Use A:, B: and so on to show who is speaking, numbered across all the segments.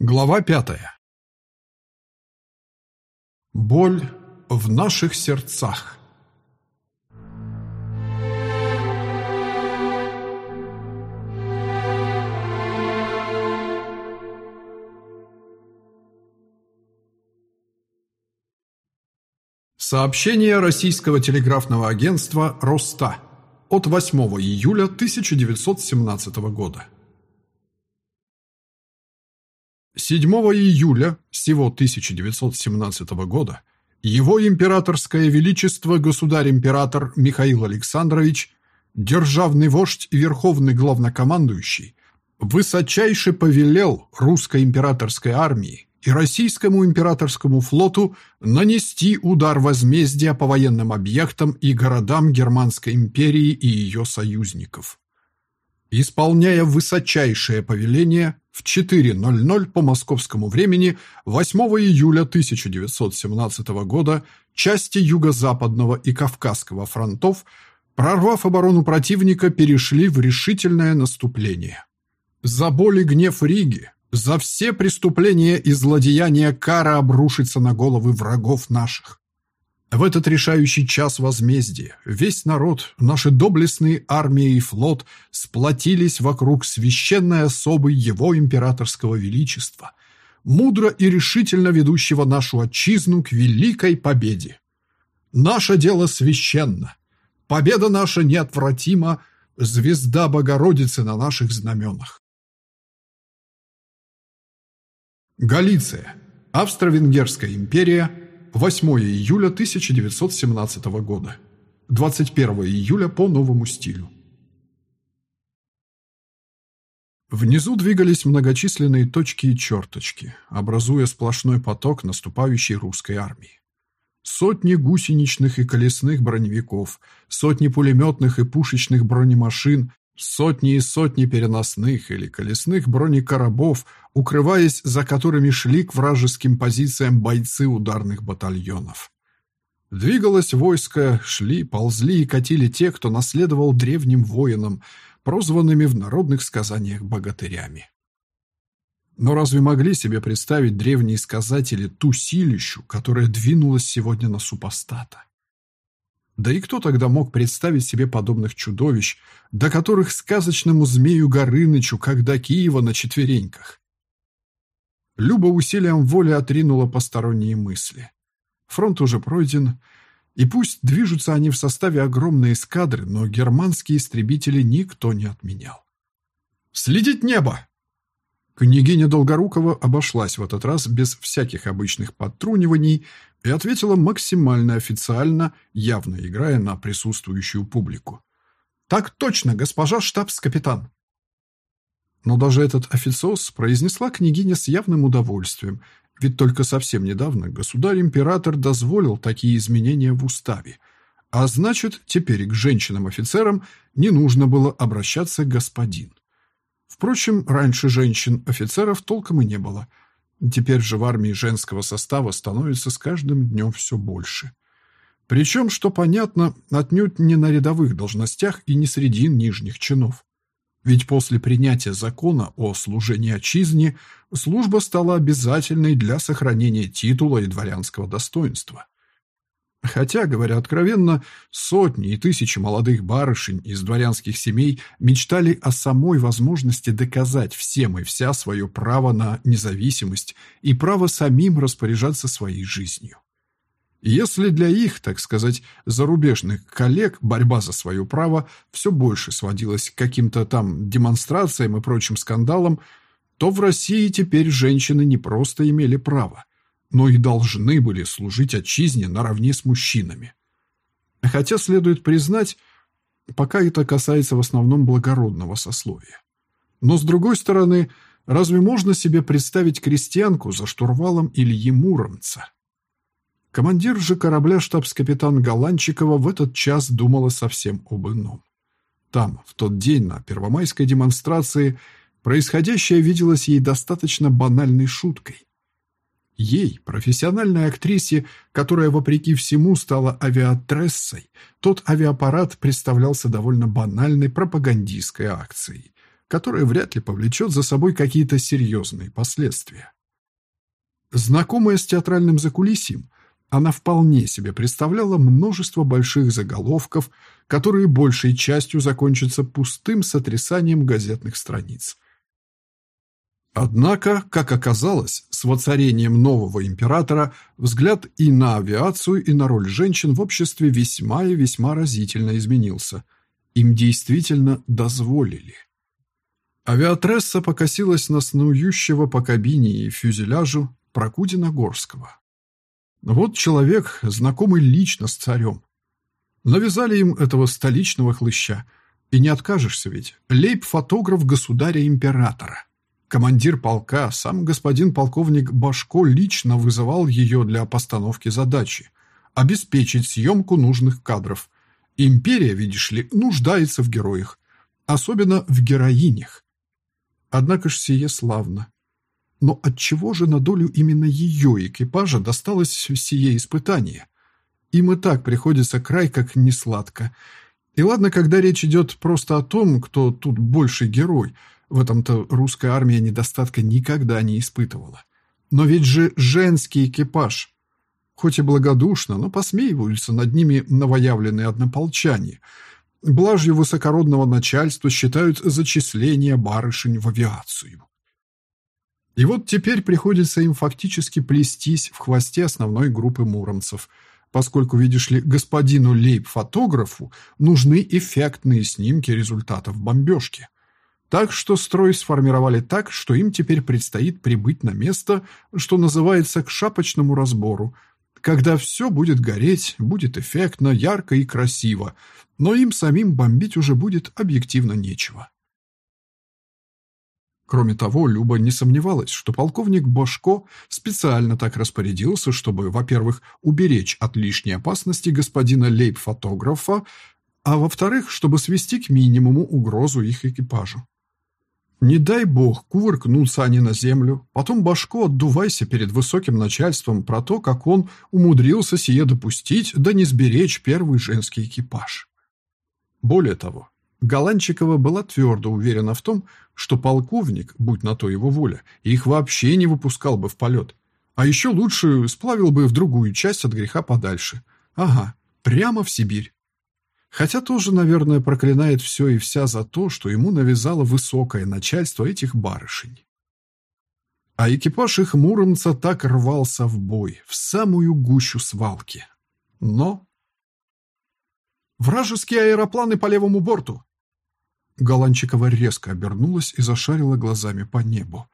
A: Глава пятая. Боль в наших сердцах. Сообщение российского телеграфного агентства «Роста» от 8 июля 1917 года. 7 июля сего 1917 года его императорское величество государь-император Михаил Александрович, державный вождь и верховный главнокомандующий, высочайше повелел русской императорской армии и российскому императорскому флоту нанести удар возмездия по военным объектам и городам Германской империи и ее союзников. Исполняя высочайшее повеление, в 4.00 по московскому времени 8 июля 1917 года части Юго-Западного и Кавказского фронтов, прорвав оборону противника, перешли в решительное наступление. За боль и гнев Риги, за все преступления и злодеяния кара обрушится на головы врагов наших. В этот решающий час возмездия весь народ, наши доблестные армии и флот сплотились вокруг священной особы его императорского величества, мудро и решительно ведущего нашу отчизну к великой победе. Наше дело священно, победа наша неотвратима, звезда Богородицы на наших знаменах. Галиция, Австро-Венгерская империя – 8 июля 1917 года. 21 июля по новому стилю. Внизу двигались многочисленные точки и черточки, образуя сплошной поток наступающей русской армии. Сотни гусеничных и колесных броневиков, сотни пулеметных и пушечных бронемашин, Сотни и сотни переносных или колесных бронекоробов, укрываясь за которыми шли к вражеским позициям бойцы ударных батальонов. Двигалось войско, шли, ползли и катили те, кто наследовал древним воинам, прозванными в народных сказаниях богатырями. Но разве могли себе представить древние сказатели ту силищу, которая двинулась сегодня на супостата? Да и кто тогда мог представить себе подобных чудовищ, до которых сказочному змею Горынычу, как до Киева на четвереньках? Люба усилием воли отринула посторонние мысли. Фронт уже пройден, и пусть движутся они в составе огромной эскадры, но германские истребители никто не отменял. «Следить небо!» Княгиня Долгорукова обошлась в этот раз без всяких обычных подтруниваний и ответила максимально официально, явно играя на присутствующую публику. «Так точно, госпожа штабс-капитан!» Но даже этот официоз произнесла княгиня с явным удовольствием, ведь только совсем недавно государь-император дозволил такие изменения в уставе, а значит, теперь к женщинам-офицерам не нужно было обращаться господин. Впрочем, раньше женщин-офицеров толком и не было – Теперь же в армии женского состава становится с каждым днем все больше. Причем, что понятно, отнюдь не на рядовых должностях и не среди нижних чинов. Ведь после принятия закона о служении отчизне служба стала обязательной для сохранения титула и дворянского достоинства. Хотя, говоря откровенно, сотни и тысячи молодых барышень из дворянских семей мечтали о самой возможности доказать всем и вся свое право на независимость и право самим распоряжаться своей жизнью. Если для их, так сказать, зарубежных коллег борьба за свое право все больше сводилась к каким-то там демонстрациям и прочим скандалам, то в России теперь женщины не просто имели право – но и должны были служить отчизне наравне с мужчинами. Хотя следует признать, пока это касается в основном благородного сословия. Но с другой стороны, разве можно себе представить крестьянку за штурвалом Ильи Муромца? Командир же корабля штабс-капитан Голанчикова в этот час думала совсем об ином. Там, в тот день на первомайской демонстрации, происходящее виделось ей достаточно банальной шуткой. Ей, профессиональной актрисе, которая, вопреки всему, стала авиатрессой, тот авиапарат представлялся довольно банальной пропагандистской акцией, которое вряд ли повлечет за собой какие-то серьезные последствия. Знакомая с театральным закулисьем, она вполне себе представляла множество больших заголовков, которые большей частью закончатся пустым сотрясанием газетных страниц. Однако, как оказалось, с воцарением нового императора взгляд и на авиацию, и на роль женщин в обществе весьма и весьма разительно изменился. Им действительно дозволили. Авиатресса покосилась на снующего по кабине и фюзеляжу Прокудина-Горского. Вот человек, знакомый лично с царем. Навязали им этого столичного хлыща. И не откажешься ведь. Лейб-фотограф государя-императора. Командир полка, сам господин полковник Башко лично вызывал ее для постановки задачи. Обеспечить съемку нужных кадров. Империя, видишь ли, нуждается в героях. Особенно в героинях. Однако ж сие славно. Но отчего же на долю именно ее экипажа досталось сие испытание? Им и так приходится край как несладко. И ладно, когда речь идет просто о том, кто тут больший герой. В этом-то русская армия недостатка никогда не испытывала. Но ведь же женский экипаж. Хоть и благодушно, но посмеиваются над ними новоявленные однополчане. Блажью высокородного начальства считают зачисление барышень в авиацию. И вот теперь приходится им фактически плестись в хвосте основной группы муромцев, поскольку, видишь ли, господину лейб-фотографу нужны эффектные снимки результатов бомбежки. Так что строй сформировали так, что им теперь предстоит прибыть на место, что называется, к шапочному разбору, когда все будет гореть, будет эффектно, ярко и красиво, но им самим бомбить уже будет объективно нечего. Кроме того, Люба не сомневалась, что полковник Бошко специально так распорядился, чтобы, во-первых, уберечь от лишней опасности господина лейб-фотографа, а во-вторых, чтобы свести к минимуму угрозу их экипажу. Не дай бог, кувыркнутся они на землю, потом Башко отдувайся перед высоким начальством про то, как он умудрился сие допустить, да не сберечь первый женский экипаж. Более того, Голанчикова была твердо уверена в том, что полковник, будь на то его воля, их вообще не выпускал бы в полет. А еще лучше сплавил бы в другую часть от греха подальше. Ага, прямо в Сибирь. Хотя тоже, наверное, проклинает все и вся за то, что ему навязало высокое начальство этих барышень. А экипаж их муромца так рвался в бой, в самую гущу свалки. Но... «Вражеские аэропланы по левому борту!» Голанчикова резко обернулась и зашарила глазами по небу.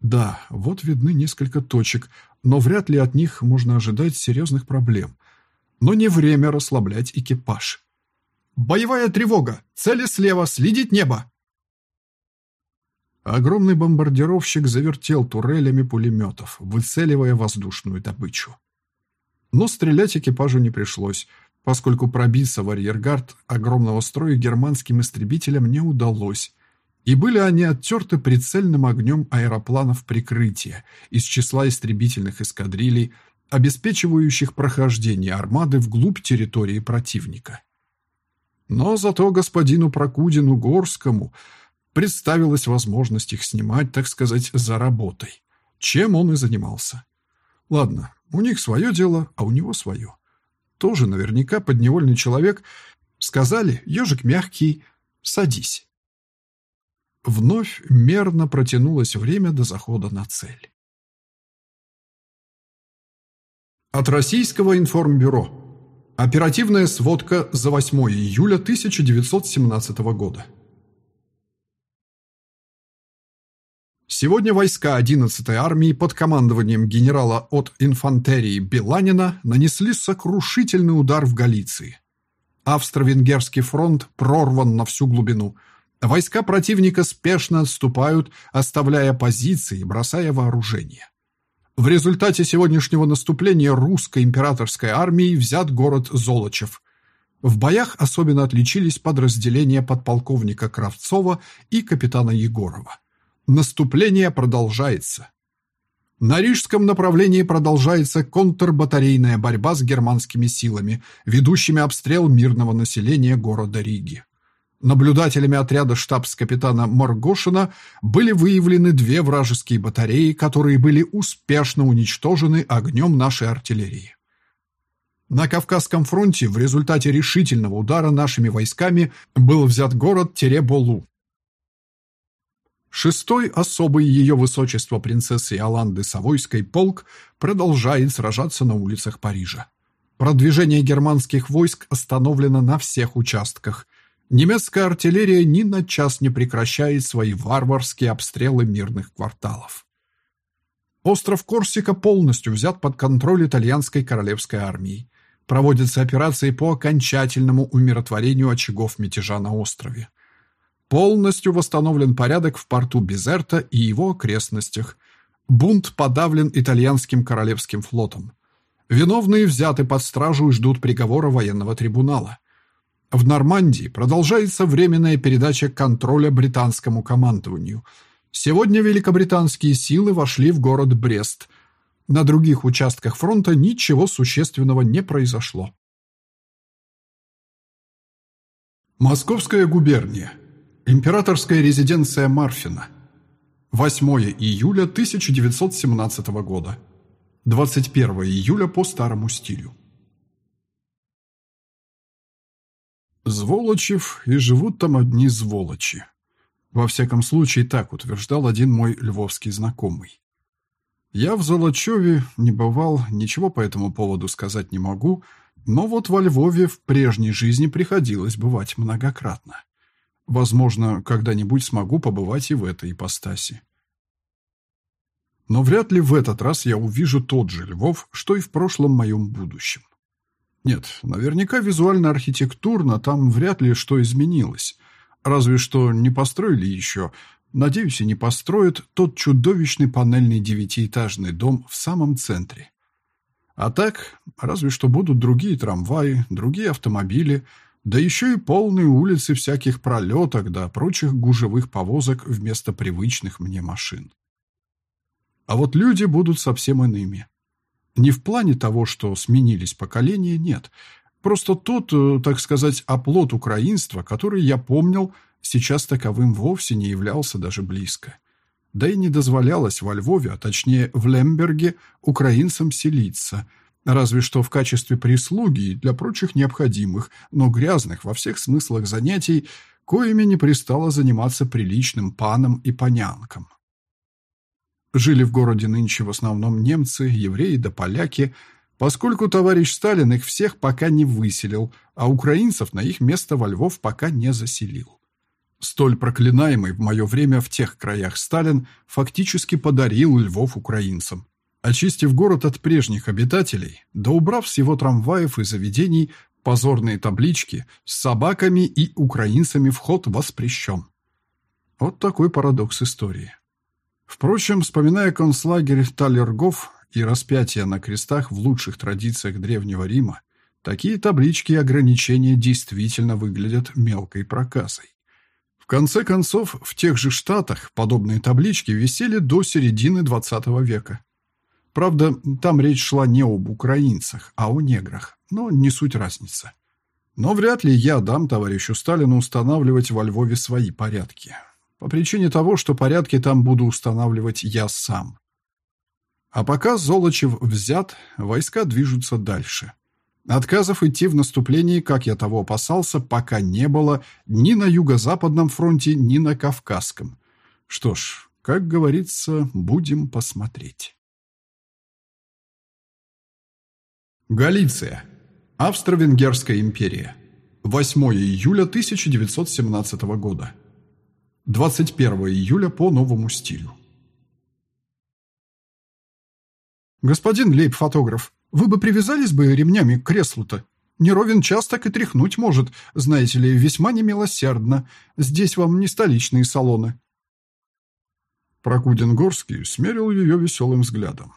A: Да, вот видны несколько точек, но вряд ли от них можно ожидать серьезных проблем. Но не время расслаблять экипаж. «Боевая тревога! Цели слева! Следить небо!» Огромный бомбардировщик завертел турелями пулеметов, выцеливая воздушную добычу. Но стрелять экипажу не пришлось поскольку пробиться в арьергард огромного строя германским истребителям не удалось, и были они оттерты прицельным огнем аэропланов прикрытия из числа истребительных эскадрилей, обеспечивающих прохождение армады вглубь территории противника. Но зато господину Прокудину Горскому представилась возможность их снимать, так сказать, за работой, чем он и занимался. Ладно, у них свое дело, а у него свое тоже наверняка подневольный человек, сказали «ежик мягкий, садись». Вновь мерно протянулось время до захода на цель. От Российского информбюро. Оперативная сводка за 8 июля 1917 года. Сегодня войска 11-й армии под командованием генерала от инфантерии Беланина нанесли сокрушительный удар в Галиции. Австро-Венгерский фронт прорван на всю глубину. Войска противника спешно отступают, оставляя позиции и бросая вооружение. В результате сегодняшнего наступления русской императорской армии взят город Золочев. В боях особенно отличились подразделения подполковника Кравцова и капитана Егорова. Наступление продолжается. На рижском направлении продолжается контрбатарейная борьба с германскими силами, ведущими обстрел мирного населения города Риги. Наблюдателями отряда штабс-капитана Моргошина были выявлены две вражеские батареи, которые были успешно уничтожены огнем нашей артиллерии. На Кавказском фронте в результате решительного удара нашими войсками был взят город Тереболу. Шестой особый ее высочество принцессы Иоланды Савойской полк продолжает сражаться на улицах Парижа. Продвижение германских войск остановлено на всех участках. Немецкая артиллерия ни на час не прекращает свои варварские обстрелы мирных кварталов. Остров Корсика полностью взят под контроль итальянской королевской армии. Проводятся операции по окончательному умиротворению очагов мятежа на острове. Полностью восстановлен порядок в порту Безерта и его окрестностях. Бунт подавлен итальянским королевским флотом. Виновные взяты под стражу и ждут приговора военного трибунала. В Нормандии продолжается временная передача контроля британскому командованию. Сегодня великобританские силы вошли в город Брест. На других участках фронта ничего существенного не произошло. Московская губерния. Императорская резиденция Марфина. 8 июля 1917 года. 21 июля по старому стилю. Зволочев, и живут там одни зволочи. Во всяком случае, так утверждал один мой львовский знакомый. Я в Золочеве не бывал, ничего по этому поводу сказать не могу, но вот во Львове в прежней жизни приходилось бывать многократно. Возможно, когда-нибудь смогу побывать и в этой ипостаси. Но вряд ли в этот раз я увижу тот же Львов, что и в прошлом моем будущем. Нет, наверняка визуально-архитектурно там вряд ли что изменилось. Разве что не построили еще, надеюсь, и не построят тот чудовищный панельный девятиэтажный дом в самом центре. А так, разве что будут другие трамваи, другие автомобили – да еще и полные улицы всяких пролеток да прочих гужевых повозок вместо привычных мне машин. А вот люди будут совсем иными. Не в плане того, что сменились поколения, нет. Просто тот, э, так сказать, оплот украинства, который я помнил, сейчас таковым вовсе не являлся даже близко. Да и не дозволялось во Львове, а точнее в Лемберге, украинцам селиться – Разве что в качестве прислуги и для прочих необходимых, но грязных во всех смыслах занятий, коими не пристало заниматься приличным паном и понянкам. Жили в городе нынче в основном немцы, евреи да поляки, поскольку товарищ Сталин их всех пока не выселил, а украинцев на их место во Львов пока не заселил. Столь проклинаемый в мое время в тех краях Сталин фактически подарил Львов украинцам, Очистив город от прежних обитателей, да убрав с его трамваев и заведений позорные таблички с собаками и украинцами вход воспрещен. Вот такой парадокс истории. Впрочем, вспоминая концлагерь Талергов и распятия на крестах в лучших традициях Древнего Рима, такие таблички и ограничения действительно выглядят мелкой проказой. В конце концов, в тех же штатах подобные таблички висели до середины XX века. Правда, там речь шла не об украинцах, а о неграх, но не суть разница. Но вряд ли я дам товарищу Сталину устанавливать во Львове свои порядки. По причине того, что порядки там буду устанавливать я сам. А пока Золочев взят, войска движутся дальше. Отказов идти в наступление, как я того опасался, пока не было ни на Юго-Западном фронте, ни на Кавказском. Что ж, как говорится, будем посмотреть. Галиция. Австро-Венгерская империя. 8 июля 1917 года. 21 июля по новому стилю. «Господин лейб-фотограф, вы бы привязались бы ремнями к креслу-то? Неровен час так и тряхнуть может, знаете ли, весьма немилосердно. Здесь вам не столичные салоны». Прокудин-Горский смерил ее веселым взглядом.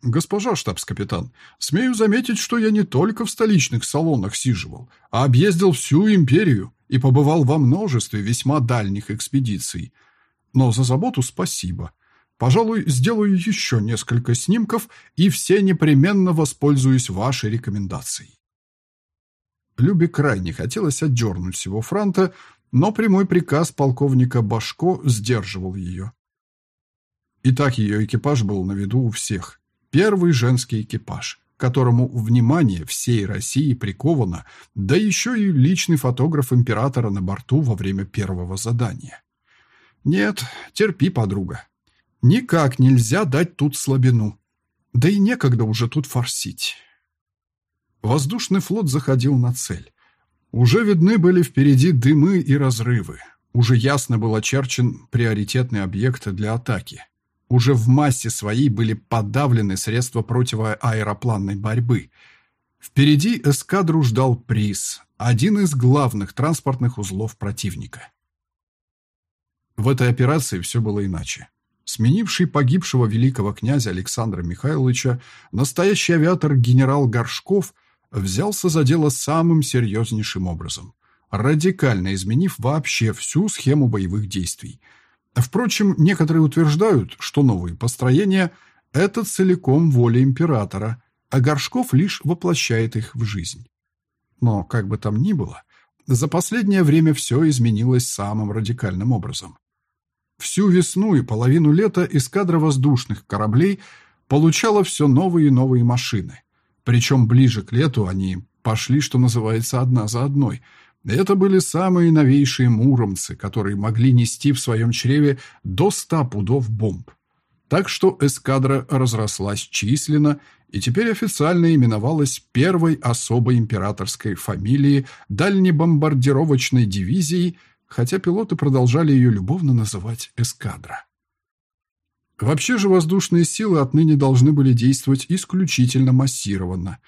A: «Госпожа штабс-капитан, смею заметить, что я не только в столичных салонах сиживал, а объездил всю империю и побывал во множестве весьма дальних экспедиций. Но за заботу спасибо. Пожалуй, сделаю еще несколько снимков и все непременно воспользуюсь вашей рекомендацией». Любе крайне хотелось отдернуть всего франта, но прямой приказ полковника Башко сдерживал ее. Итак, ее экипаж был на виду у всех. Первый женский экипаж, которому внимание всей России приковано, да еще и личный фотограф императора на борту во время первого задания. Нет, терпи, подруга. Никак нельзя дать тут слабину. Да и некогда уже тут форсить. Воздушный флот заходил на цель. Уже видны были впереди дымы и разрывы. Уже ясно был очерчен приоритетный объект для атаки. Уже в массе своей были подавлены средства противоаэропланной борьбы. Впереди эскадру ждал приз, один из главных транспортных узлов противника. В этой операции все было иначе. Сменивший погибшего великого князя Александра Михайловича, настоящий авиатор генерал Горшков взялся за дело самым серьезнейшим образом, радикально изменив вообще всю схему боевых действий. Впрочем, некоторые утверждают, что новые построения – это целиком воля императора, а Горшков лишь воплощает их в жизнь. Но, как бы там ни было, за последнее время все изменилось самым радикальным образом. Всю весну и половину лета эскадра воздушных кораблей получала все новые и новые машины. Причем ближе к лету они пошли, что называется, одна за одной. Это были самые новейшие муромцы, которые могли нести в своем чреве до ста пудов бомб. Так что эскадра разрослась численно и теперь официально именовалась первой особой императорской фамилией дальнебомбардировочной дивизией, хотя пилоты продолжали ее любовно называть эскадра. Вообще же воздушные силы отныне должны были действовать исключительно массированно,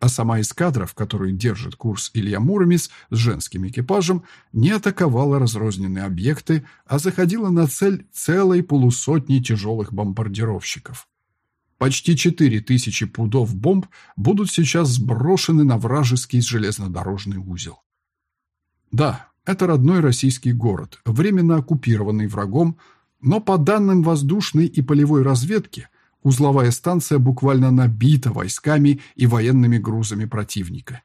A: а сама эскадра, в которой держит курс Илья Муромец с женским экипажем, не атаковала разрозненные объекты, а заходила на цель целой полусотни тяжелых бомбардировщиков. Почти четыре тысячи пудов бомб будут сейчас сброшены на вражеский железнодорожный узел. Да, это родной российский город, временно оккупированный врагом, но по данным воздушной и полевой разведки, узловая станция буквально набита войсками и военными грузами противника.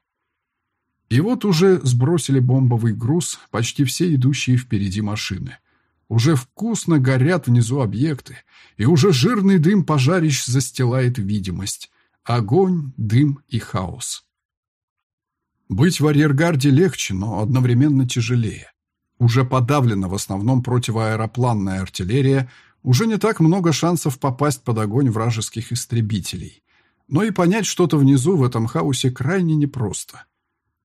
A: И вот уже сбросили бомбовый груз почти все идущие впереди машины. Уже вкусно горят внизу объекты, и уже жирный дым пожарищ застилает видимость. Огонь, дым и хаос. Быть в арьергарде легче, но одновременно тяжелее. Уже подавлена в основном противоаэропланная артиллерия, уже не так много шансов попасть под огонь вражеских истребителей. Но и понять что-то внизу в этом хаосе крайне непросто.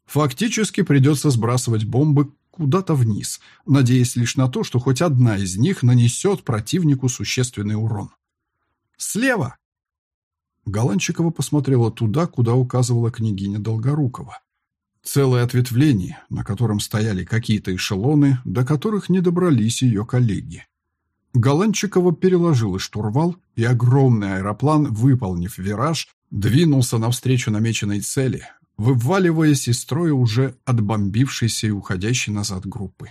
A: Фактически придется сбрасывать бомбы куда-то вниз, надеясь лишь на то, что хоть одна из них нанесет противнику существенный урон. «Слева!» Голанчикова посмотрела туда, куда указывала княгиня Долгорукова. Целое ответвление, на котором стояли какие-то эшелоны, до которых не добрались ее коллеги. Голанчикова переложила штурвал, и огромный аэроплан, выполнив вираж, двинулся навстречу намеченной цели, вываливаясь из строя уже отбомбившейся и уходящей назад группы.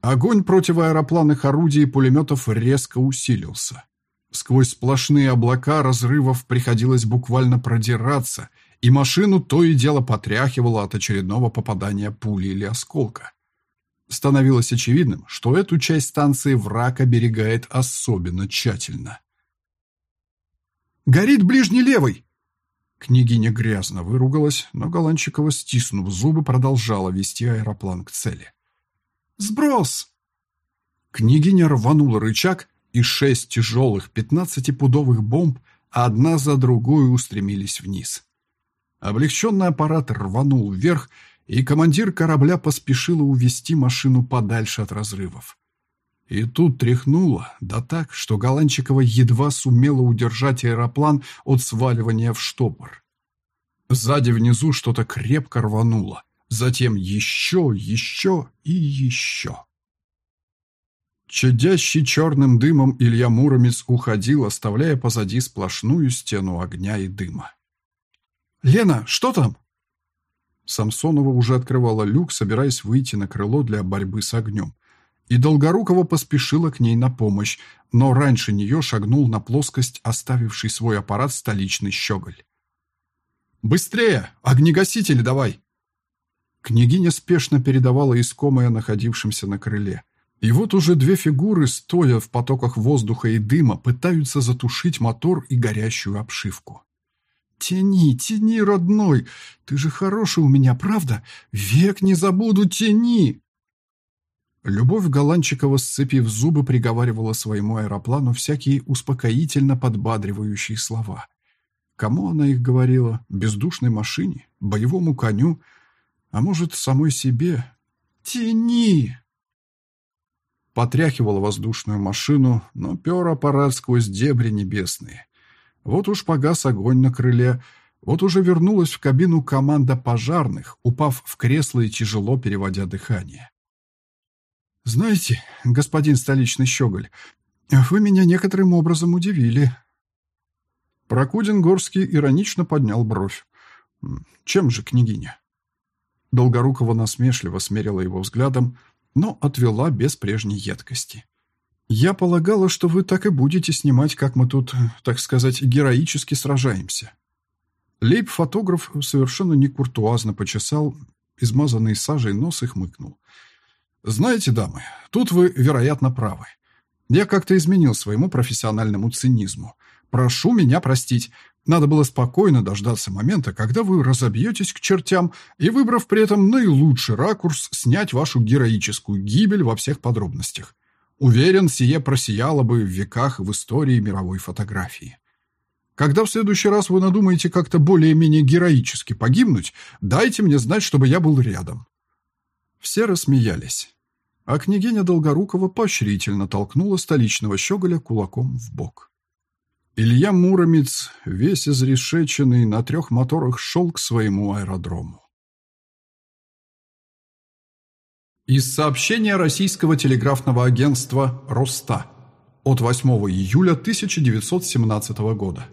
A: Огонь противоаэропланных орудий и пулеметов резко усилился. Сквозь сплошные облака разрывов приходилось буквально продираться – и машину то и дело потряхивало от очередного попадания пули или осколка. Становилось очевидным, что эту часть станции враг оберегает особенно тщательно. «Горит ближний левый!» Княгиня грязно выругалась, но Голанчикова, стиснув зубы, продолжала вести аэроплан к цели. «Сброс!» Княгиня рванула рычаг, и шесть тяжелых пятнадцатипудовых бомб одна за другой устремились вниз. Облегченный аппарат рванул вверх, и командир корабля поспешила увести машину подальше от разрывов. И тут тряхнуло, да так, что Голанчикова едва сумела удержать аэроплан от сваливания в штопор. Сзади внизу что-то крепко рвануло, затем еще, еще и еще. Чадящий черным дымом Илья Муромец уходил, оставляя позади сплошную стену огня и дыма. «Лена, что там?» Самсонова уже открывала люк, собираясь выйти на крыло для борьбы с огнем. И Долгорукова поспешила к ней на помощь, но раньше нее шагнул на плоскость, оставивший свой аппарат столичный щеголь. «Быстрее! Огнегасители давай!» Княгиня спешно передавала искомое находившимся на крыле. И вот уже две фигуры, стоя в потоках воздуха и дыма, пытаются затушить мотор и горящую обшивку. «Тяни, тяни, родной! Ты же хороший у меня, правда? Век не забуду, тяни!» Любовь Голанчикова, сцепив зубы, приговаривала своему аэроплану всякие успокоительно подбадривающие слова. Кому она их говорила? Бездушной машине? Боевому коню? А может, самой себе? «Тяни!» Потряхивала воздушную машину, но пер аппарат сквозь дебри небесные. Вот уж погас огонь на крыле, вот уже вернулась в кабину команда пожарных, упав в кресло и тяжело переводя дыхание. «Знаете, господин столичный щеголь, вы меня некоторым образом удивили». Прокудин Горский иронично поднял бровь. «Чем же, княгиня?» Долгорукова насмешливо смерила его взглядом, но отвела без прежней едкости. «Я полагала, что вы так и будете снимать, как мы тут, так сказать, героически сражаемся». Лейб-фотограф совершенно некуртуазно почесал измазанный сажей нос и хмыкнул. Знаете, дамы, тут вы, вероятно, правы. Я как-то изменил своему профессиональному цинизму. Прошу меня простить. Надо было спокойно дождаться момента, когда вы разобьетесь к чертям и, выбрав при этом наилучший ракурс, снять вашу героическую гибель во всех подробностях. Уверен, сие просияло бы в веках в истории мировой фотографии. Когда в следующий раз вы надумаете как-то более-менее героически погибнуть, дайте мне знать, чтобы я был рядом. Все рассмеялись а княгиня Долгорукова поощрительно толкнула столичного щеголя кулаком в бок. Илья Муромец, весь изрешеченный, на трех моторах шел к своему аэродрому. Из сообщения российского телеграфного агентства «Роста» от 8 июля 1917 года.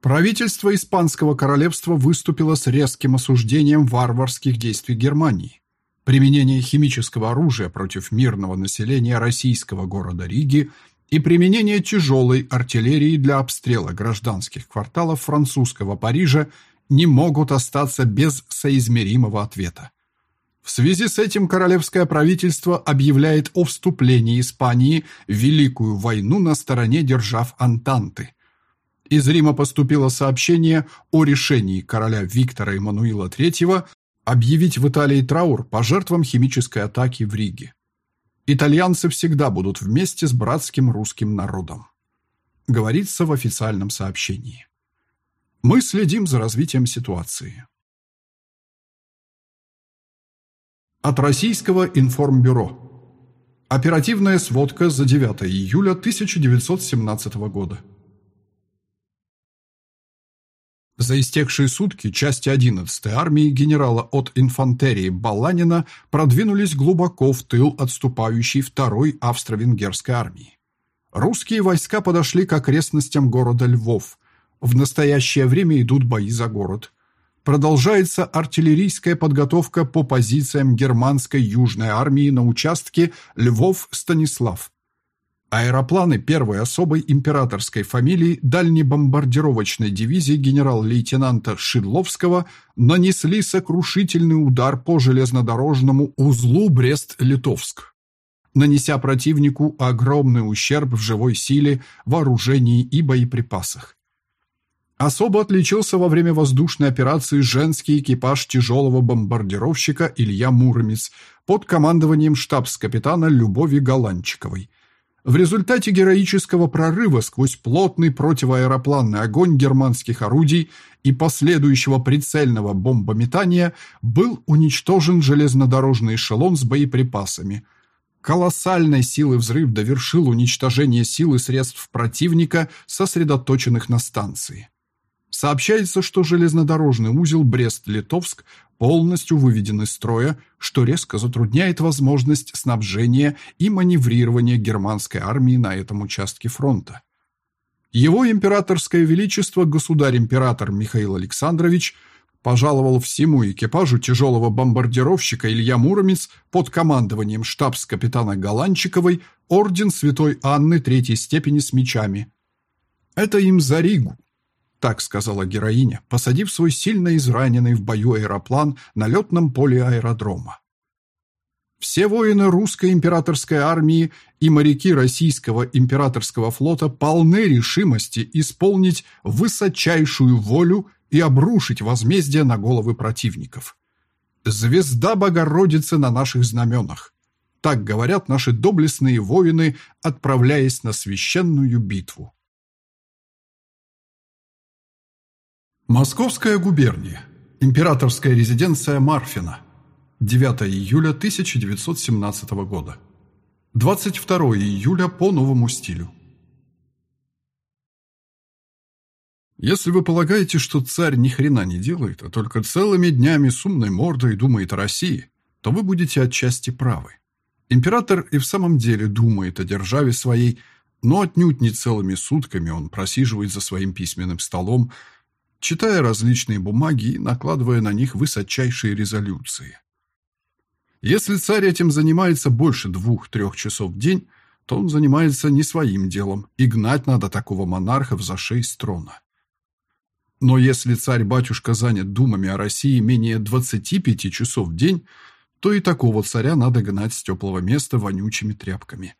A: Правительство Испанского королевства выступило с резким осуждением варварских действий Германии. Применение химического оружия против мирного населения российского города Риги и применение тяжелой артиллерии для обстрела гражданских кварталов французского Парижа не могут остаться без соизмеримого ответа. В связи с этим королевское правительство объявляет о вступлении Испании в Великую войну на стороне держав Антанты – из Рима поступило сообщение о решении короля Виктора Эммануила III объявить в Италии траур по жертвам химической атаки в Риге. Итальянцы всегда будут вместе с братским русским народом. Говорится в официальном сообщении. Мы следим за развитием ситуации. От Российского информбюро. Оперативная сводка за 9 июля 1917 года. За истекшие сутки части 11-й армии генерала от инфантерии Баланина продвинулись глубоко в тыл отступающей второй австро-венгерской армии. Русские войска подошли к окрестностям города Львов. В настоящее время идут бои за город. Продолжается артиллерийская подготовка по позициям германской южной армии на участке Львов-Станислав. Аэропланы первой особой императорской фамилии дальнебомбардировочной дивизии генерал-лейтенанта Шидловского нанесли сокрушительный удар по железнодорожному узлу Брест-Литовск, нанеся противнику огромный ущерб в живой силе, вооружении и боеприпасах. Особо отличился во время воздушной операции женский экипаж тяжелого бомбардировщика Илья Муромец под командованием штабс-капитана Любови Голанчиковой – в результате героического прорыва сквозь плотный противоаэропланный огонь германских орудий и последующего прицельного бомбометания был уничтожен железнодорожный эшелон с боеприпасами. Колоссальной силы взрыв довершил уничтожение сил и средств противника, сосредоточенных на станции. Сообщается, что железнодорожный узел Брест-Литовск полностью выведен из строя, что резко затрудняет возможность снабжения и маневрирования германской армии на этом участке фронта. Его императорское величество государь-император Михаил Александрович пожаловал всему экипажу тяжелого бомбардировщика Илья Муромец под командованием штабс-капитана Голанчиковой орден Святой Анны третьей степени с мечами. Это им за Ригу, Так сказала героиня, посадив свой сильно израненный в бою аэроплан на летном поле аэродрома. Все воины русской императорской армии и моряки российского императорского флота полны решимости исполнить высочайшую волю и обрушить возмездие на головы противников. Звезда Богородицы на наших знаменах. Так говорят наши доблестные воины, отправляясь на священную битву. Московская губерния. Императорская резиденция Марфина. 9 июля 1917 года. 22 июля по новому стилю. Если вы полагаете, что царь ни хрена не делает, а только целыми днями с умной мордой думает о России, то вы будете отчасти правы. Император и в самом деле думает о державе своей, но отнюдь не целыми сутками он просиживает за своим письменным столом, читая различные бумаги и накладывая на них высочайшие резолюции. Если царь этим занимается больше двух-трех часов в день, то он занимается не своим делом, и гнать надо такого монарха в за шесть трона. Но если царь-батюшка занят думами о России менее 25 часов в день, то и такого царя надо гнать с теплого места вонючими тряпками.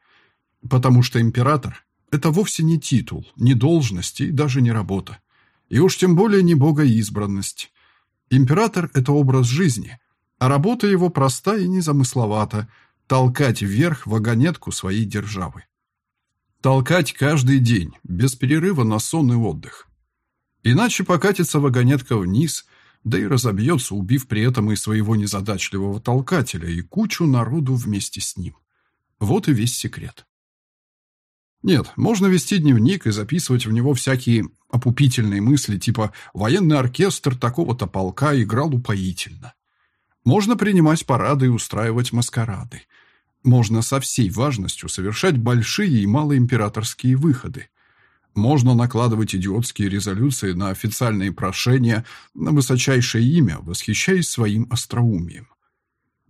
A: Потому что император – это вовсе не титул, не должность и даже не работа. И уж тем более не богоизбранность. Император – это образ жизни, а работа его проста и незамысловата – толкать вверх вагонетку своей державы. Толкать каждый день, без перерыва на сон и отдых. Иначе покатится вагонетка вниз, да и разобьется, убив при этом и своего незадачливого толкателя, и кучу народу вместе с ним. Вот и весь секрет. Нет, можно вести дневник и записывать в него всякие опупительные мысли, типа «военный оркестр такого-то полка играл упоительно». Можно принимать парады и устраивать маскарады. Можно со всей важностью совершать большие и малые императорские выходы. Можно накладывать идиотские резолюции на официальные прошения на высочайшее имя, восхищаясь своим остроумием.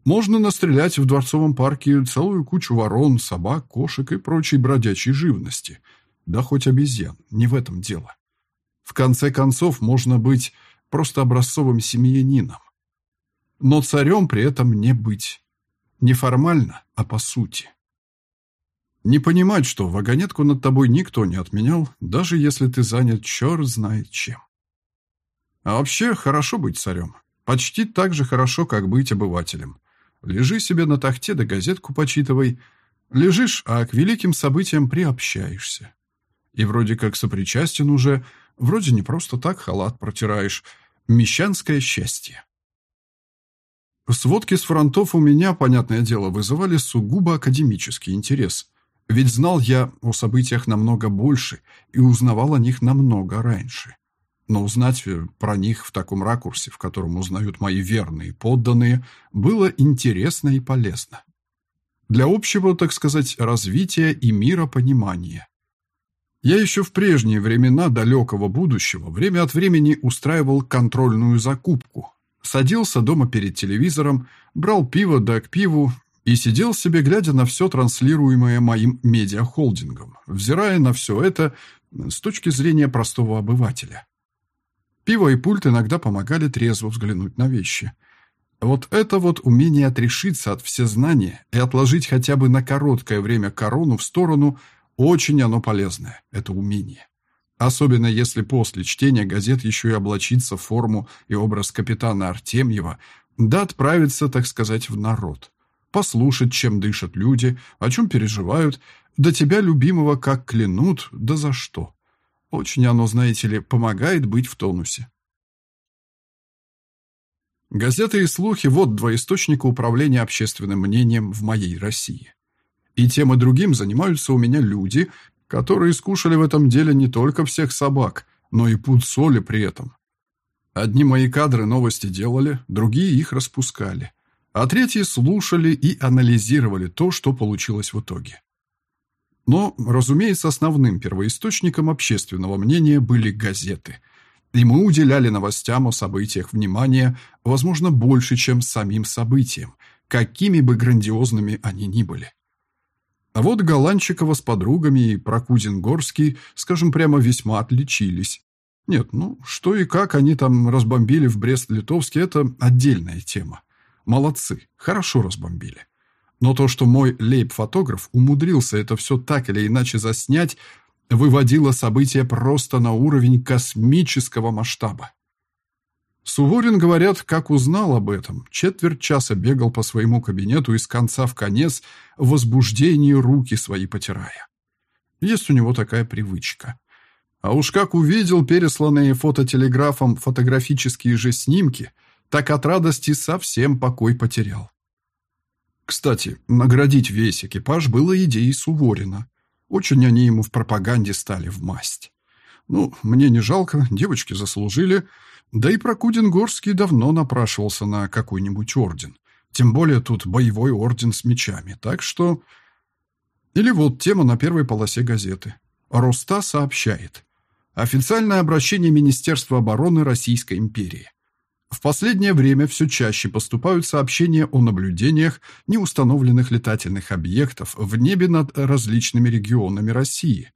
A: Можно настрелять в Дворцовом парке целую кучу ворон, собак, кошек и прочей бродячей живности. Да хоть обезьян, не в этом дело. В конце концов, можно быть просто образцовым семьянином. Но царем при этом не быть. Не формально, а по сути. Не понимать, что вагонетку над тобой никто не отменял, даже если ты занят черт знает чем. А вообще, хорошо быть царем. Почти так же хорошо, как быть обывателем. Лежи себе на тахте да газетку почитывай. Лежишь, а к великим событиям приобщаешься. И вроде как сопричастен уже, вроде не просто так халат протираешь. Мещанское счастье. Сводки с фронтов у меня, понятное дело, вызывали сугубо академический интерес. Ведь знал я о событиях намного больше и узнавал о них намного раньше. Но узнать э, про них в таком ракурсе, в котором узнают мои верные подданные, было интересно и полезно. Для общего, так сказать, развития и миропонимания. Я еще в прежние времена далекого будущего время от времени устраивал контрольную закупку. Садился дома перед телевизором, брал пиво да к пиву и сидел себе, глядя на все транслируемое моим медиахолдингом, взирая на все это с точки зрения простого обывателя. Пиво и пульт иногда помогали трезво взглянуть на вещи. Вот это вот умение отрешиться от всезнания и отложить хотя бы на короткое время корону в сторону, очень оно полезное, это умение. Особенно если после чтения газет еще и облачиться в форму и образ капитана Артемьева, да отправиться, так сказать, в народ послушать, чем дышат люди, о чем переживают, да тебя, любимого, как клянут, да за что. Очень оно, знаете ли, помогает быть в тонусе. Газеты и слухи – вот два источника управления общественным мнением в моей России. И тем и другим занимаются у меня люди, которые скушали в этом деле не только всех собак, но и пуд соли при этом. Одни мои кадры новости делали, другие их распускали – а третьи слушали и анализировали то, что получилось в итоге. Но, разумеется, основным первоисточником общественного мнения были газеты. И мы уделяли новостям о событиях внимания, возможно, больше, чем самим событиям, какими бы грандиозными они ни были. А вот Голанчикова с подругами и Прокудин-Горский, скажем прямо, весьма отличились. Нет, ну, что и как они там разбомбили в Брест-Литовске, это отдельная тема. Молодцы, хорошо разбомбили. Но то, что мой лейб-фотограф умудрился это все так или иначе заснять, выводило события просто на уровень космического масштаба. Суворин, говорят, как узнал об этом, четверть часа бегал по своему кабинету из конца в конец, в возбуждении руки свои потирая. Есть у него такая привычка. А уж как увидел пересланные фототелеграфом фотографические же снимки, так от радости совсем покой потерял. Кстати, наградить весь экипаж было идеей Суворина. Очень они ему в пропаганде стали в масть. Ну, мне не жалко, девочки заслужили. Да и Прокудин-Горский давно напрашивался на какой-нибудь орден. Тем более тут боевой орден с мечами. Так что... Или вот тема на первой полосе газеты. Роста сообщает. Официальное обращение Министерства обороны Российской империи. В последнее время все чаще поступают сообщения о наблюдениях неустановленных летательных объектов в небе над различными регионами России,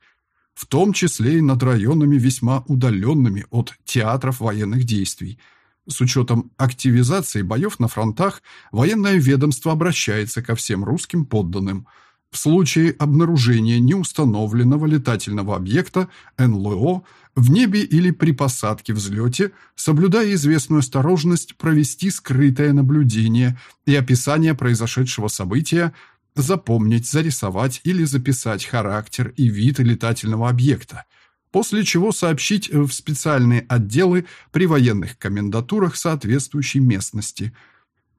A: в том числе и над районами весьма удаленными от театров военных действий. С учетом активизации боев на фронтах, военное ведомство обращается ко всем русским подданным. В случае обнаружения неустановленного летательного объекта НЛО в небе или при посадке, взлете, соблюдая известную осторожность, провести скрытое наблюдение и описание произошедшего события, запомнить, зарисовать или записать характер и вид летательного объекта, после чего сообщить в специальные отделы при военных комендатурах соответствующей местности.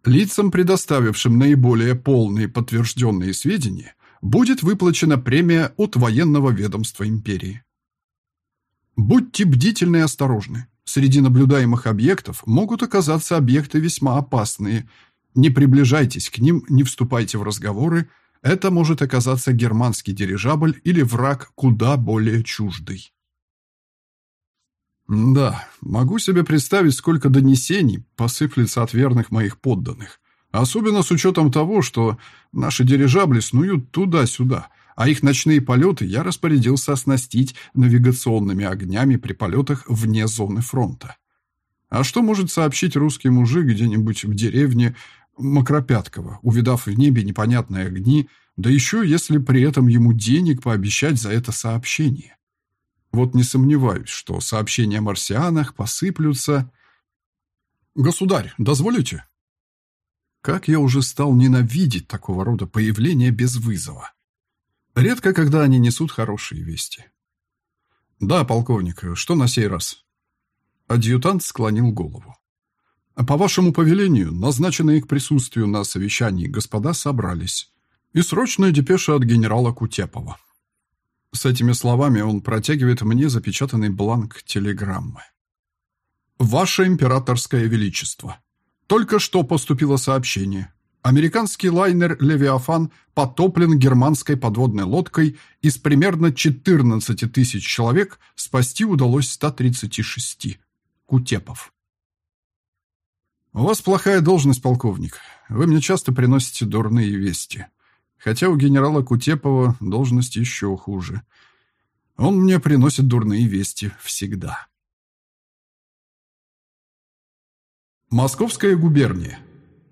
A: Лицам, предоставившим наиболее полные подтвержденные сведения, будет выплачена премия от военного ведомства империи. Будьте бдительны и осторожны. Среди наблюдаемых объектов могут оказаться объекты весьма опасные. Не приближайтесь к ним, не вступайте в разговоры. Это может оказаться германский дирижабль или враг куда более чуждый. Да, могу себе представить, сколько донесений посыплется от верных моих подданных. Особенно с учетом того, что наши дирижабли снуют туда-сюда – а их ночные полеты я распорядился оснастить навигационными огнями при полетах вне зоны фронта. А что может сообщить русский мужик где-нибудь в деревне Макропятково, увидав в небе непонятные огни, да еще если при этом ему денег пообещать за это сообщение? Вот не сомневаюсь, что сообщения о марсианах посыплются... «Государь, дозволите?» Как я уже стал ненавидеть такого рода появления без вызова. Редко, когда они несут хорошие вести. «Да, полковник, что на сей раз?» Адъютант склонил голову. «По вашему повелению, назначенные к присутствию на совещании господа собрались. И срочная депеша от генерала Кутепова». С этими словами он протягивает мне запечатанный бланк телеграммы. «Ваше императорское величество, только что поступило сообщение. Американский лайнер «Левиафан» потоплен германской подводной лодкой, из примерно 14 тысяч человек спасти удалось 136. Кутепов. «У вас плохая должность, полковник. Вы мне часто приносите дурные вести. Хотя у генерала Кутепова должность еще хуже. Он мне приносит дурные вести всегда». Московская губерния.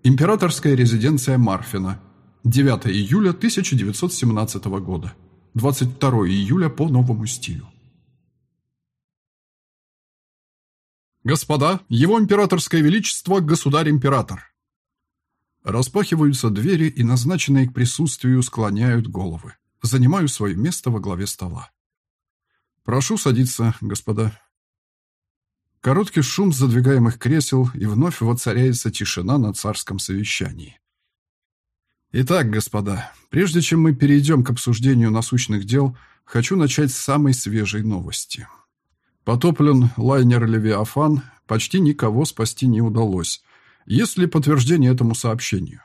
A: Императорская резиденция Марфина. 9 июля 1917 года. 22 июля по новому стилю. Господа, его императорское величество, государь-император. Распахиваются двери и назначенные к присутствию склоняют головы. Занимаю свое место во главе стола. Прошу садиться, господа. Короткий шум задвигаемых кресел, и вновь воцаряется тишина на царском совещании. Итак, господа, прежде чем мы перейдем к обсуждению насущных дел, хочу начать с самой свежей новости. Потоплен лайнер «Левиафан», почти никого спасти не удалось. Есть ли подтверждение этому сообщению?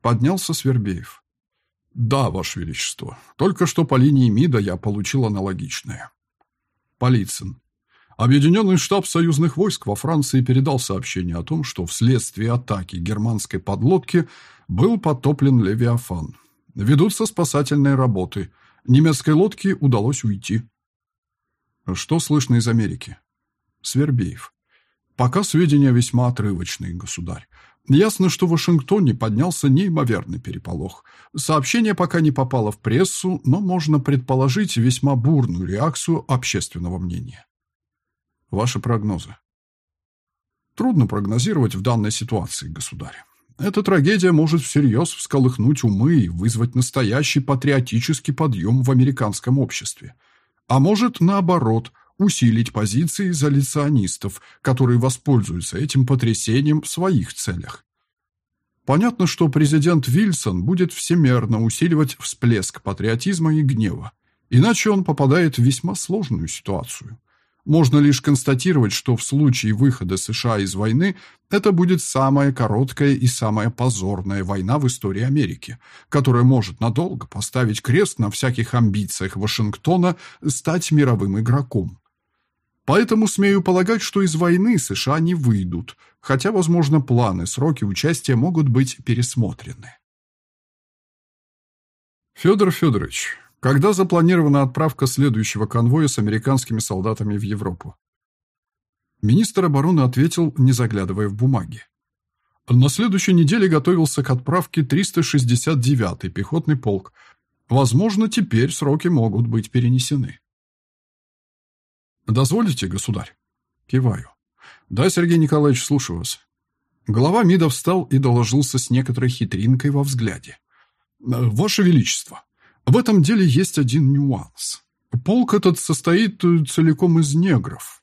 A: Поднялся Свербеев. Да, Ваше Величество. Только что по линии МИДа я получил аналогичное. Полицин. Объединенный штаб союзных войск во Франции передал сообщение о том, что вследствие атаки германской подлодки был потоплен Левиафан. Ведутся спасательные работы. Немецкой лодке удалось уйти. Что слышно из Америки? Свербеев. Пока сведения весьма отрывочные, государь. Ясно, что в Вашингтоне поднялся неимоверный переполох. Сообщение пока не попало в прессу, но можно предположить весьма бурную реакцию общественного мнения. Ваши прогнозы. Трудно прогнозировать в данной ситуации, государь. Эта трагедия может всерьез всколыхнуть умы и вызвать настоящий патриотический подъем в американском обществе. А может, наоборот, усилить позиции изоляционистов, которые воспользуются этим потрясением в своих целях. Понятно, что президент Вильсон будет всемерно усиливать всплеск патриотизма и гнева, иначе он попадает в весьма сложную ситуацию. Можно лишь констатировать, что в случае выхода США из войны это будет самая короткая и самая позорная война в истории Америки, которая может надолго поставить крест на всяких амбициях Вашингтона стать мировым игроком. Поэтому смею полагать, что из войны США не выйдут, хотя, возможно, планы, сроки участия могут быть пересмотрены. Федор Федорович, когда запланирована отправка следующего конвоя с американскими солдатами в Европу? Министр обороны ответил, не заглядывая в бумаги. На следующей неделе готовился к отправке 369-й пехотный полк. Возможно, теперь сроки могут быть перенесены. «Дозволите, государь?» Киваю. «Да, Сергей Николаевич, слушаю вас». Глава МИДа встал и доложился с некоторой хитринкой во взгляде. «Ваше Величество, в этом деле есть один нюанс. Полк этот состоит целиком из негров».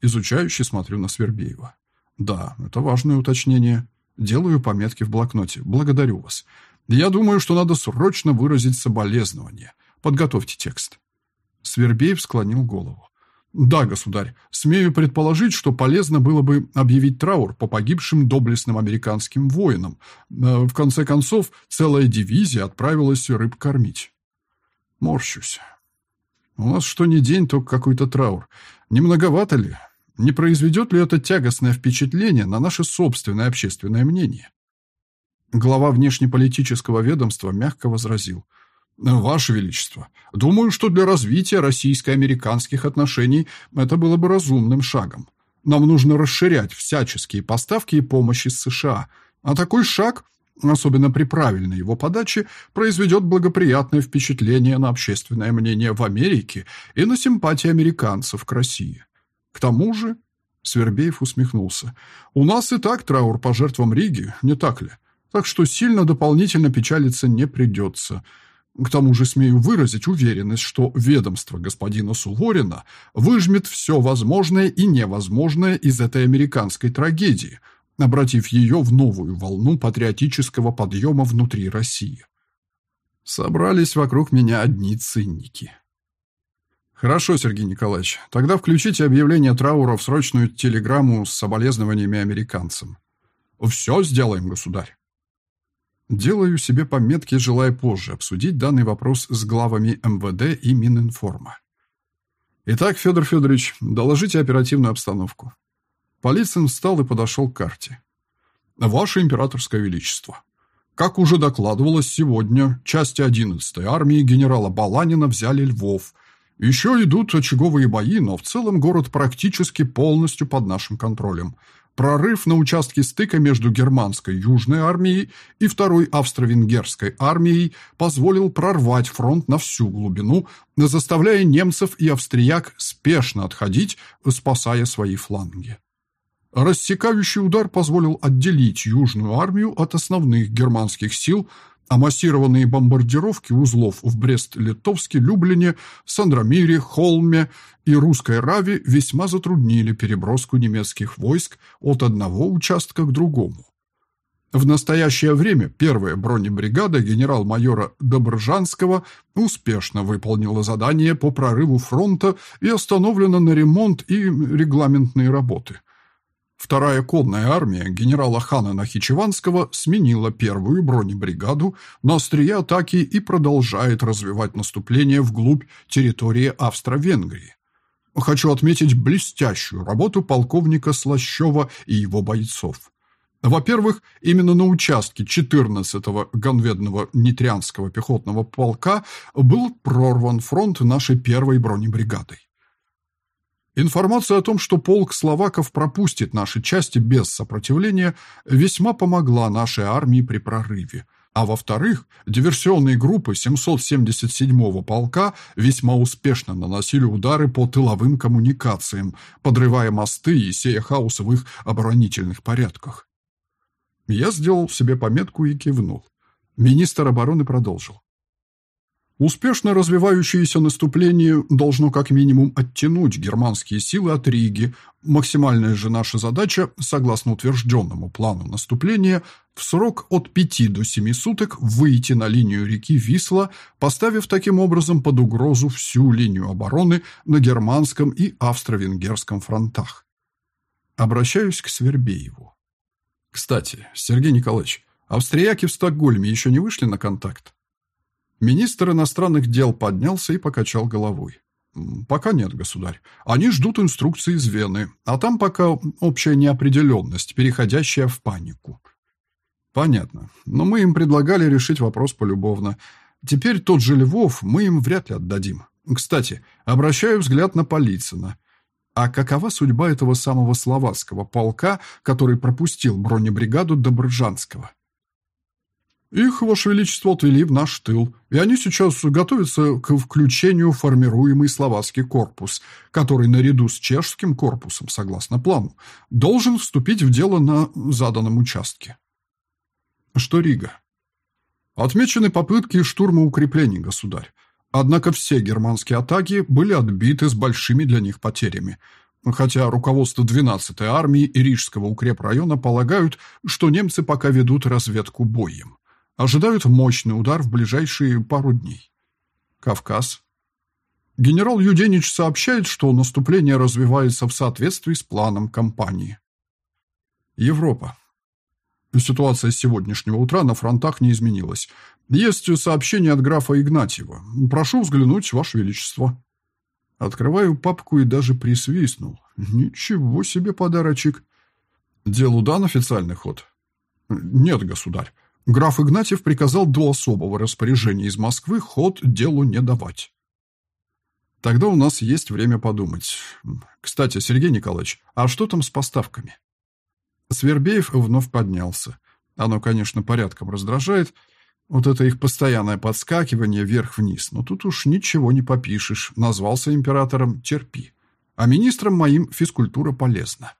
A: Изучающе смотрю на Свербеева. «Да, это важное уточнение. Делаю пометки в блокноте. Благодарю вас. Я думаю, что надо срочно выразить соболезнование. Подготовьте текст». Свербеев склонил голову. «Да, государь, смею предположить, что полезно было бы объявить траур по погибшим доблестным американским воинам. Э, в конце концов, целая дивизия отправилась рыб кормить». Морщусь. «У нас что ни день, то какой-то траур. Не многовато ли? Не произведет ли это тягостное впечатление на наше собственное общественное мнение?» Глава внешнеполитического ведомства мягко возразил – Ваше Величество, думаю, что для развития российско-американских отношений это было бы разумным шагом. Нам нужно расширять всяческие поставки и помощь из США, а такой шаг, особенно при правильной его подаче, произведет благоприятное впечатление на общественное мнение в Америке и на симпатии американцев к России. К тому же, Свербеев усмехнулся, у нас и так траур по жертвам Риги, не так ли? Так что сильно дополнительно печалиться не придется – к тому же смею выразить уверенность, что ведомство господина Суворина выжмет все возможное и невозможное из этой американской трагедии, обратив ее в новую волну патриотического подъема внутри России. Собрались вокруг меня одни цинники. Хорошо, Сергей Николаевич, тогда включите объявление траура в срочную телеграмму с соболезнованиями американцам. Все сделаем, государь. Делаю себе пометки, желая позже обсудить данный вопрос с главами МВД и Мининформа. Итак, Федор Федорович, доложите оперативную обстановку. Полицин встал и подошел к карте. Ваше императорское величество. Как уже докладывалось сегодня, части 11-й армии генерала Баланина взяли Львов. Еще идут очаговые бои, но в целом город практически полностью под нашим контролем. Прорыв на участке стыка между германской Южной армией и второй австро-венгерской армией позволил прорвать фронт на всю глубину, заставляя немцев и австрияк спешно отходить, спасая свои фланги. Рассекающий удар позволил отделить Южную армию от основных германских сил – а массированные бомбардировки узлов в Брест-Литовске, Люблине, Сандромире, Холме и Русской Раве весьма затруднили переброску немецких войск от одного участка к другому. В настоящее время первая бронебригада генерал-майора Добржанского успешно выполнила задание по прорыву фронта и остановлена на ремонт и регламентные работы. Вторая конная армия генерала Хана Нахичеванского сменила первую бронебригаду на острие атаки и продолжает развивать наступление вглубь территории Австро-Венгрии. Хочу отметить блестящую работу полковника Слащева и его бойцов. Во-первых, именно на участке 14-го ганведного Нитрянского пехотного полка был прорван фронт нашей первой бронебригадой. Информация о том, что полк словаков пропустит наши части без сопротивления, весьма помогла нашей армии при прорыве. А во-вторых, диверсионные группы 777-го полка весьма успешно наносили удары по тыловым коммуникациям, подрывая мосты и сея хаос в их оборонительных порядках. Я сделал себе пометку и кивнул. Министр обороны продолжил. Успешно развивающееся наступление должно как минимум оттянуть германские силы от Риги. Максимальная же наша задача, согласно утвержденному плану наступления, в срок от 5 до 7 суток выйти на линию реки Висла, поставив таким образом под угрозу всю линию обороны на германском и австро-венгерском фронтах. Обращаюсь к Свербееву. Кстати, Сергей Николаевич, австрияки в Стокгольме еще не вышли на контакт? Министр иностранных дел поднялся и покачал головой. «Пока нет, государь. Они ждут инструкции из Вены, а там пока общая неопределенность, переходящая в панику». «Понятно. Но мы им предлагали решить вопрос полюбовно. Теперь тот же Львов мы им вряд ли отдадим. Кстати, обращаю взгляд на Полицына. А какова судьба этого самого словацкого полка, который пропустил бронебригаду Добржанского?» Их, Ваше Величество, отвели в наш тыл, и они сейчас готовятся к включению формируемый словацкий корпус, который наряду с чешским корпусом, согласно плану, должен вступить в дело на заданном участке. Что Рига? Отмечены попытки штурма укреплений, государь. Однако все германские атаки были отбиты с большими для них потерями, хотя руководство 12-й армии и Рижского укрепрайона полагают, что немцы пока ведут разведку боем. Ожидают мощный удар в ближайшие пару дней. Кавказ. Генерал Юденич сообщает, что наступление развивается в соответствии с планом кампании. Европа. Ситуация с сегодняшнего утра на фронтах не изменилась. Есть сообщение от графа Игнатьева. Прошу взглянуть, Ваше Величество. Открываю папку и даже присвистнул. Ничего себе подарочек. Делу дан официальный ход? Нет, государь. Граф Игнатьев приказал до особого распоряжения из Москвы ход делу не давать. Тогда у нас есть время подумать. Кстати, Сергей Николаевич, а что там с поставками? Свербеев вновь поднялся. Оно, конечно, порядком раздражает. Вот это их постоянное подскакивание вверх-вниз. Но тут уж ничего не попишешь. Назвался императором – терпи. А министром моим физкультура полезна.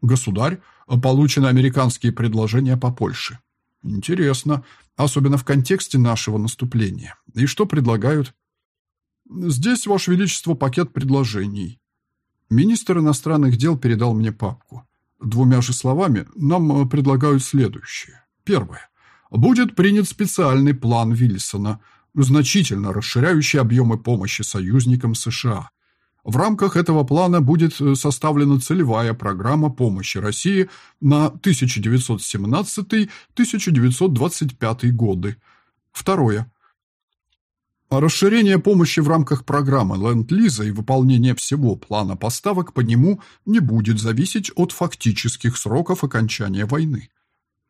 A: Государь, получены американские предложения по Польше. Интересно, особенно в контексте нашего наступления. И что предлагают? Здесь, Ваше Величество, пакет предложений. Министр иностранных дел передал мне папку. Двумя же словами нам э, предлагают следующее. Первое. Будет принят специальный план Вильсона, значительно расширяющий объемы помощи союзникам США. В рамках этого плана будет э, составлена целевая программа помощи России на 1917-1925 годы. Второе. Расширение помощи в рамках программы Ленд-Лиза и выполнение всего плана поставок по нему не будет зависеть от фактических сроков окончания войны.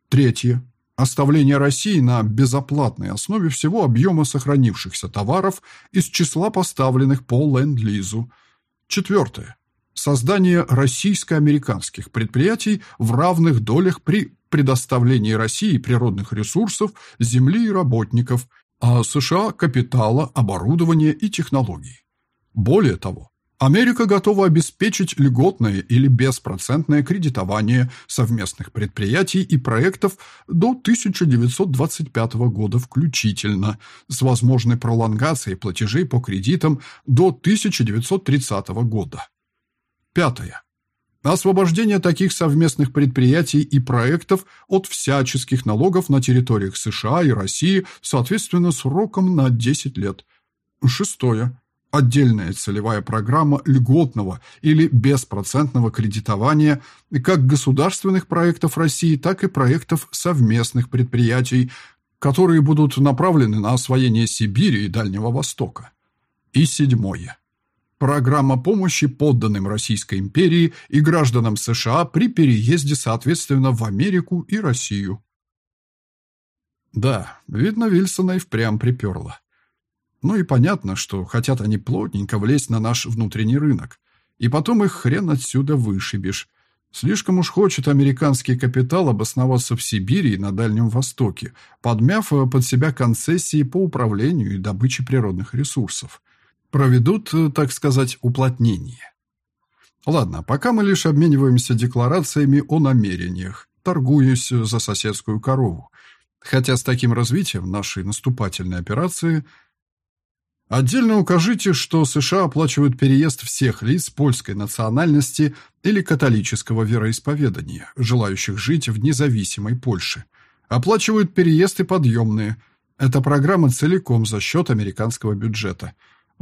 A: Третье. Оставление России на безоплатной основе всего объема сохранившихся товаров из числа поставленных по Ленд-Лизу – Четвертое. Создание российско-американских предприятий в равных долях при предоставлении России природных ресурсов, земли и работников, а США – капитала, оборудования и технологий. Более того, Америка готова обеспечить льготное или беспроцентное кредитование совместных предприятий и проектов до 1925 года включительно, с возможной пролонгацией платежей по кредитам до 1930 года. Пятое. Освобождение таких совместных предприятий и проектов от всяческих налогов на территориях США и России, соответственно, сроком на 10 лет. Шестое отдельная целевая программа льготного или беспроцентного кредитования как государственных проектов России, так и проектов совместных предприятий, которые будут направлены на освоение Сибири и Дальнего Востока. И седьмое. Программа помощи подданным Российской империи и гражданам США при переезде, соответственно, в Америку и Россию. Да, видно, Вильсона и впрямь приперло. Ну и понятно, что хотят они плотненько влезть на наш внутренний рынок. И потом их хрен отсюда вышибешь. Слишком уж хочет американский капитал обосноваться в Сибири и на Дальнем Востоке, подмяв э, под себя концессии по управлению и добыче природных ресурсов. Проведут, э, так сказать, уплотнение. Ладно, пока мы лишь обмениваемся декларациями о намерениях, торгуясь за соседскую корову. Хотя с таким развитием нашей наступательной операции – Отдельно укажите, что США оплачивают переезд всех лиц польской национальности или католического вероисповедания, желающих жить в независимой Польше. Оплачивают переезд и подъемные. Эта программа целиком за счет американского бюджета.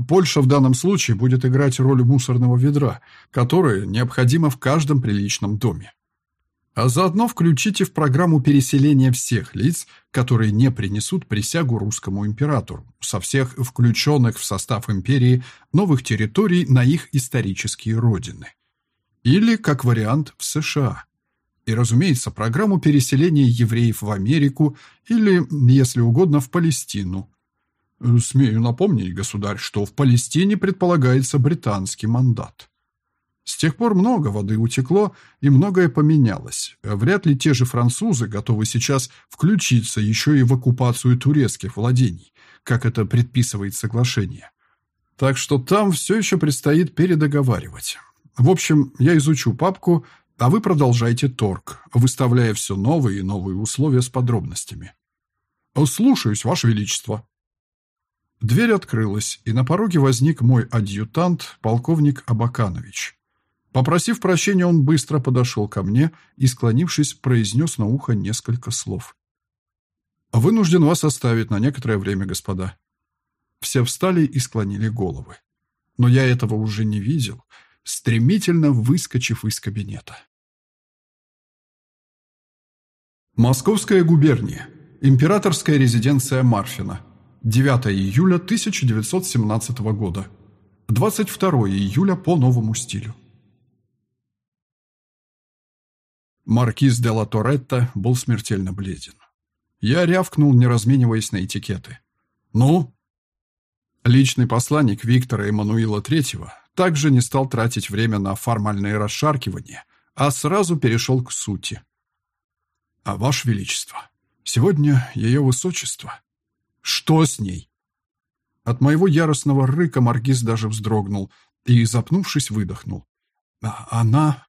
A: Польша в данном случае будет играть роль мусорного ведра, которое необходимо в каждом приличном доме а заодно включите в программу переселения всех лиц, которые не принесут присягу русскому императору, со всех включенных в состав империи новых территорий на их исторические родины. Или, как вариант, в США. И, разумеется, программу переселения евреев в Америку или, если угодно, в Палестину. Смею напомнить, государь, что в Палестине предполагается британский мандат. С тех пор много воды утекло, и многое поменялось. Вряд ли те же французы готовы сейчас включиться еще и в оккупацию турецких владений, как это предписывает соглашение. Так что там все еще предстоит передоговаривать. В общем, я изучу папку, а вы продолжайте торг, выставляя все новые и новые условия с подробностями. «Слушаюсь, Ваше Величество». Дверь открылась, и на пороге возник мой адъютант, полковник Абаканович. Попросив прощения, он быстро подошел ко мне и, склонившись, произнес на ухо несколько слов. «Вынужден вас оставить на некоторое время, господа». Все встали и склонили головы. Но я этого уже не видел, стремительно выскочив из кабинета. Московская губерния. Императорская резиденция Марфина. 9 июля 1917 года. 22 июля по новому стилю. Маркиз де ла Торетто был смертельно бледен. Я рявкнул, не размениваясь на этикеты. «Ну?» Личный посланник Виктора Эммануила III также не стал тратить время на формальные расшаркивания, а сразу перешел к сути. «А Ваше Величество, сегодня Ее Высочество. Что с ней?» От моего яростного рыка Маркиз даже вздрогнул и, запнувшись, выдохнул. «А «Она